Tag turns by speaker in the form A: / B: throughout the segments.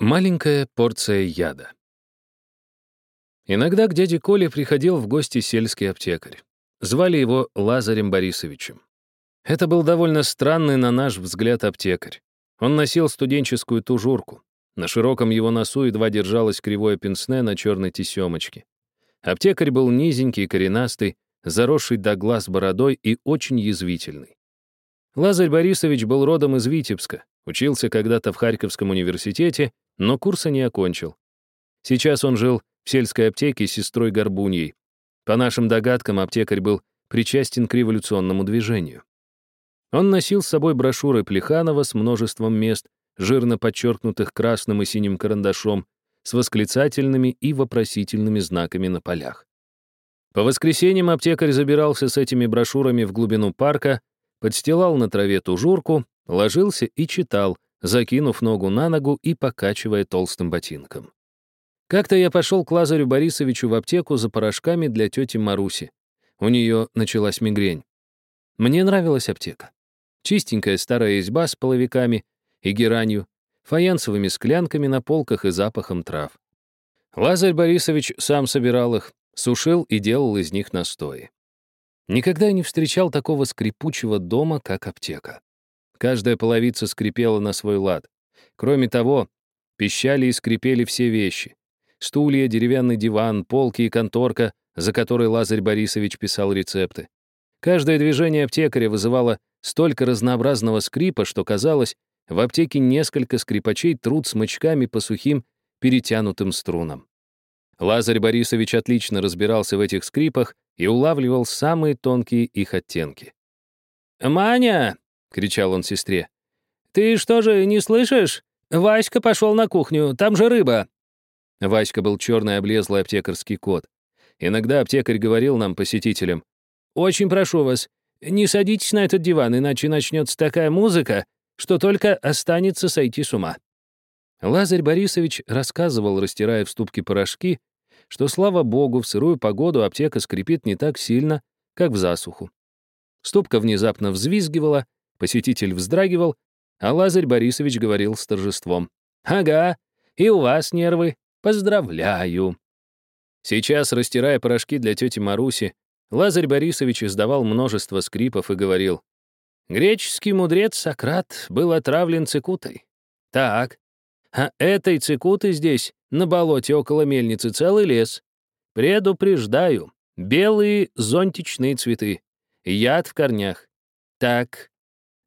A: Маленькая порция яда. Иногда к дяде Коле приходил в гости сельский аптекарь. Звали его Лазарем Борисовичем. Это был довольно странный, на наш взгляд, аптекарь. Он носил студенческую тужурку. На широком его носу едва держалось кривое пенсне на черной тесемочке. Аптекарь был низенький, коренастый, заросший до глаз бородой и очень язвительный. Лазарь Борисович был родом из Витебска, учился когда-то в Харьковском университете но курса не окончил. Сейчас он жил в сельской аптеке с сестрой Горбуньей. По нашим догадкам, аптекарь был причастен к революционному движению. Он носил с собой брошюры Плеханова с множеством мест, жирно подчеркнутых красным и синим карандашом, с восклицательными и вопросительными знаками на полях. По воскресеньям аптекарь забирался с этими брошюрами в глубину парка, подстилал на траве тужурку, ложился и читал, закинув ногу на ногу и покачивая толстым ботинком. Как-то я пошел к Лазарю Борисовичу в аптеку за порошками для тети Маруси. У нее началась мигрень. Мне нравилась аптека. Чистенькая старая изба с половиками и геранью, фаянсовыми склянками на полках и запахом трав. Лазарь Борисович сам собирал их, сушил и делал из них настои. Никогда не встречал такого скрипучего дома, как аптека. Каждая половица скрипела на свой лад. Кроме того, пищали и скрипели все вещи. Стулья, деревянный диван, полки и конторка, за которой Лазарь Борисович писал рецепты. Каждое движение аптекаря вызывало столько разнообразного скрипа, что казалось, в аптеке несколько скрипачей труд смычками по сухим, перетянутым струнам. Лазарь Борисович отлично разбирался в этих скрипах и улавливал самые тонкие их оттенки. «Маня!» — кричал он сестре. «Ты что же, не слышишь? Васька пошел на кухню, там же рыба!» Васька был черный облезлый аптекарский кот. Иногда аптекарь говорил нам, посетителям, «Очень прошу вас, не садитесь на этот диван, иначе начнется такая музыка, что только останется сойти с ума». Лазарь Борисович рассказывал, растирая в ступке порошки, что, слава богу, в сырую погоду аптека скрипит не так сильно, как в засуху. Ступка внезапно взвизгивала, Посетитель вздрагивал, а Лазарь Борисович говорил с торжеством. «Ага, и у вас нервы. Поздравляю!» Сейчас, растирая порошки для тети Маруси, Лазарь Борисович издавал множество скрипов и говорил. «Греческий мудрец Сократ был отравлен цикутой. Так, а этой цикуты здесь, на болоте около мельницы, целый лес. Предупреждаю, белые зонтичные цветы, яд в корнях. Так,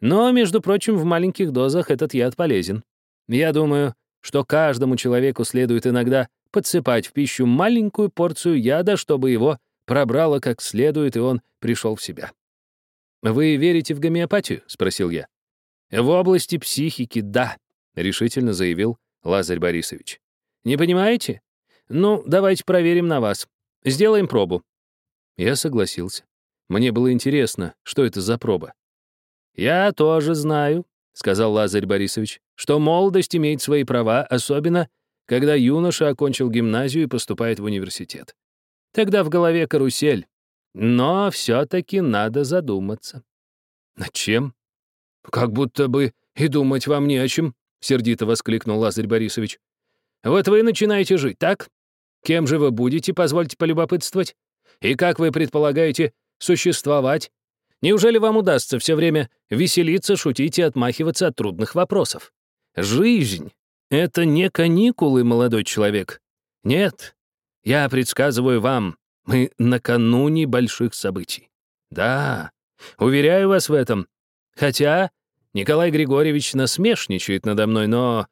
A: но, между прочим, в маленьких дозах этот яд полезен. Я думаю, что каждому человеку следует иногда подсыпать в пищу маленькую порцию яда, чтобы его пробрало как следует, и он пришел в себя. «Вы верите в гомеопатию?» — спросил я. «В области психики — да», — решительно заявил Лазарь Борисович. «Не понимаете? Ну, давайте проверим на вас. Сделаем пробу». Я согласился. Мне было интересно, что это за проба. «Я тоже знаю», — сказал Лазарь Борисович, «что молодость имеет свои права, особенно, когда юноша окончил гимназию и поступает в университет. Тогда в голове карусель. Но все-таки надо задуматься». «Над чем?» «Как будто бы и думать вам не о чем», — сердито воскликнул Лазарь Борисович. «Вот вы начинаете жить, так? Кем же вы будете, позвольте полюбопытствовать? И как вы предполагаете существовать Неужели вам удастся все время веселиться, шутить и отмахиваться от трудных вопросов? Жизнь — это не каникулы, молодой человек. Нет, я предсказываю вам, мы накануне больших событий. Да, уверяю вас в этом. Хотя Николай Григорьевич насмешничает надо мной, но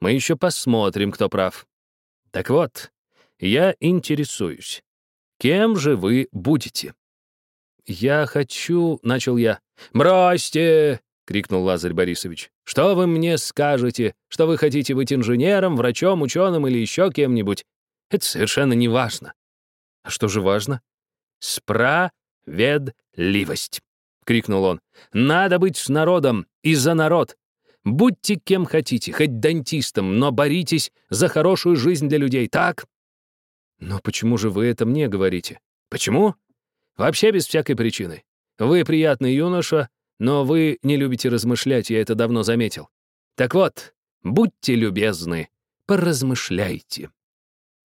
A: мы еще посмотрим, кто прав. Так вот, я интересуюсь, кем же вы будете? «Я хочу...» — начал я. «Бросьте!» — крикнул Лазарь Борисович. «Что вы мне скажете? Что вы хотите быть инженером, врачом, ученым или еще кем-нибудь? Это совершенно не важно». «А что же важно?» «Справедливость!» — крикнул он. «Надо быть с народом и за народ. Будьте кем хотите, хоть дантистом, но боритесь за хорошую жизнь для людей, так?» «Но почему же вы это мне говорите?» «Почему? Вообще без всякой причины. Вы приятный юноша, но вы не любите размышлять, я это давно заметил. Так вот, будьте любезны,
B: Поразмышляйте».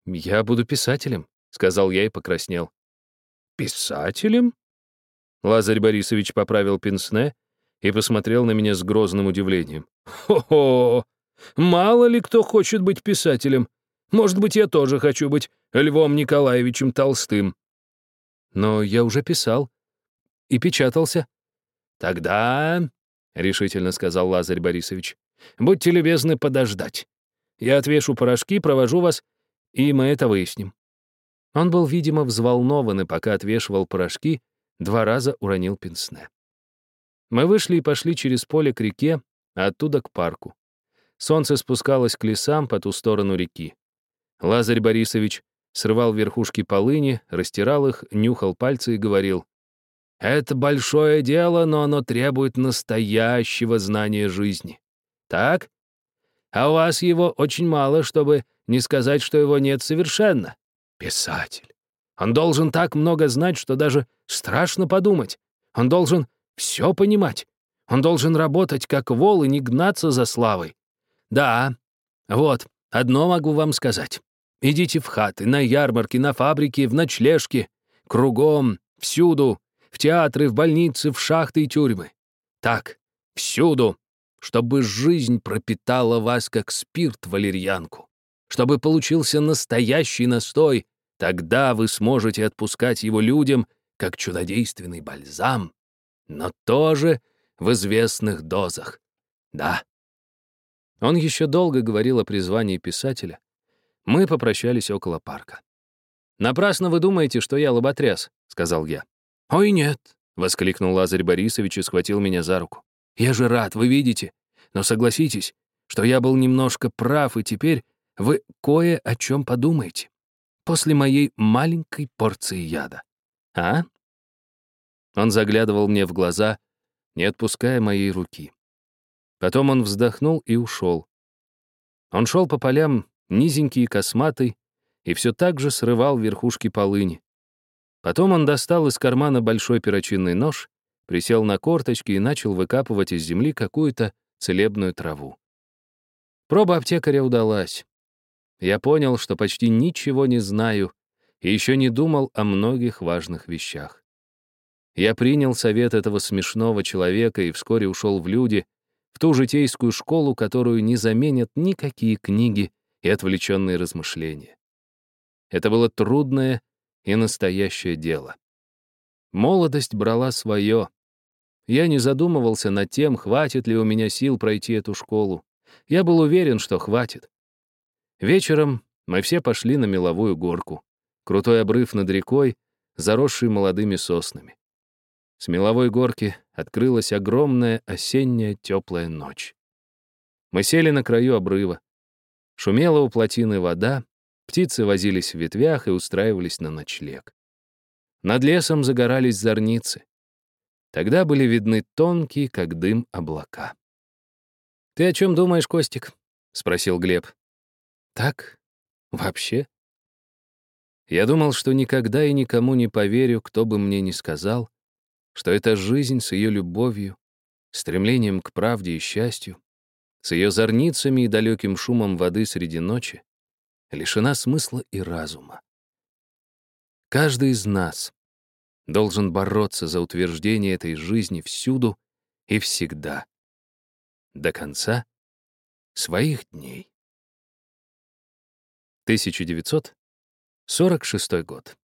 A: «Я буду писателем», — сказал я и покраснел.
B: «Писателем?»
A: Лазарь Борисович поправил пенсне и посмотрел на меня с грозным удивлением.
B: «Хо-хо! Мало ли кто хочет быть писателем. Может быть, я тоже хочу быть Львом Николаевичем Толстым».
A: «Но я уже писал и печатался».
B: «Тогда», — решительно сказал Лазарь Борисович, «будьте любезны подождать. Я отвешу порошки, провожу вас, и мы это выясним».
A: Он был, видимо, взволнован, и пока отвешивал порошки, два раза уронил пенсне. Мы вышли и пошли через поле к реке, а оттуда к парку. Солнце спускалось к лесам по ту сторону реки. Лазарь Борисович срывал верхушки полыни, растирал их, нюхал пальцы и говорил, «Это большое дело, но оно требует настоящего знания жизни. Так? А у вас его очень мало, чтобы не сказать, что его нет совершенно. Писатель. Он должен так много знать, что даже страшно подумать. Он должен все понимать. Он должен работать как вол и не гнаться за славой. Да, вот, одно могу вам сказать. Идите в хаты, на ярмарки, на фабрики, в ночлежки. Кругом, всюду, в театры, в больницы, в шахты и тюрьмы. Так, всюду, чтобы жизнь пропитала вас, как спирт валерьянку. Чтобы получился настоящий настой, тогда вы сможете отпускать его людям, как чудодейственный бальзам, но тоже в известных дозах. Да. Он еще долго говорил о призвании писателя. Мы попрощались около парка. «Напрасно вы думаете, что я лоботряс», — сказал я.
B: «Ой, нет», —
A: воскликнул Лазарь Борисович и схватил меня за руку.
B: «Я же рад, вы видите. Но согласитесь, что я был немножко прав, и теперь вы кое о чем подумаете. После моей маленькой порции яда.
A: А? Он заглядывал мне в глаза, не отпуская моей руки. Потом он вздохнул и ушел. Он шел по полям, низенький и косматый, и все так же срывал верхушки полыни. Потом он достал из кармана большой перочинный нож, присел на корточки и начал выкапывать из земли какую-то целебную траву. Проба аптекаря удалась. Я понял, что почти ничего не знаю и еще не думал о многих важных вещах. Я принял совет этого смешного человека и вскоре ушел в люди, в ту житейскую школу, которую не заменят никакие книги и отвлеченные размышления. Это было трудное и настоящее дело. Молодость брала свое. Я не задумывался над тем, хватит ли у меня сил пройти эту школу. Я был уверен, что хватит. Вечером мы все пошли на меловую горку. Крутой обрыв над рекой, заросший молодыми соснами. С меловой горки открылась огромная осенняя теплая ночь. Мы сели на краю обрыва. Шумела у плотины вода, птицы возились в ветвях и устраивались на ночлег. Над лесом загорались зорницы. Тогда были видны тонкие, как дым, облака. «Ты о чем думаешь, Костик?» — спросил Глеб. Так? Вообще? Я думал, что никогда и никому не поверю, кто бы мне ни сказал, что эта жизнь с ее любовью, стремлением к правде и счастью, с ее зорницами и далеким шумом воды среди ночи, лишена смысла и разума. Каждый из нас должен бороться за утверждение этой жизни всюду и всегда, до конца своих дней. 1946 год.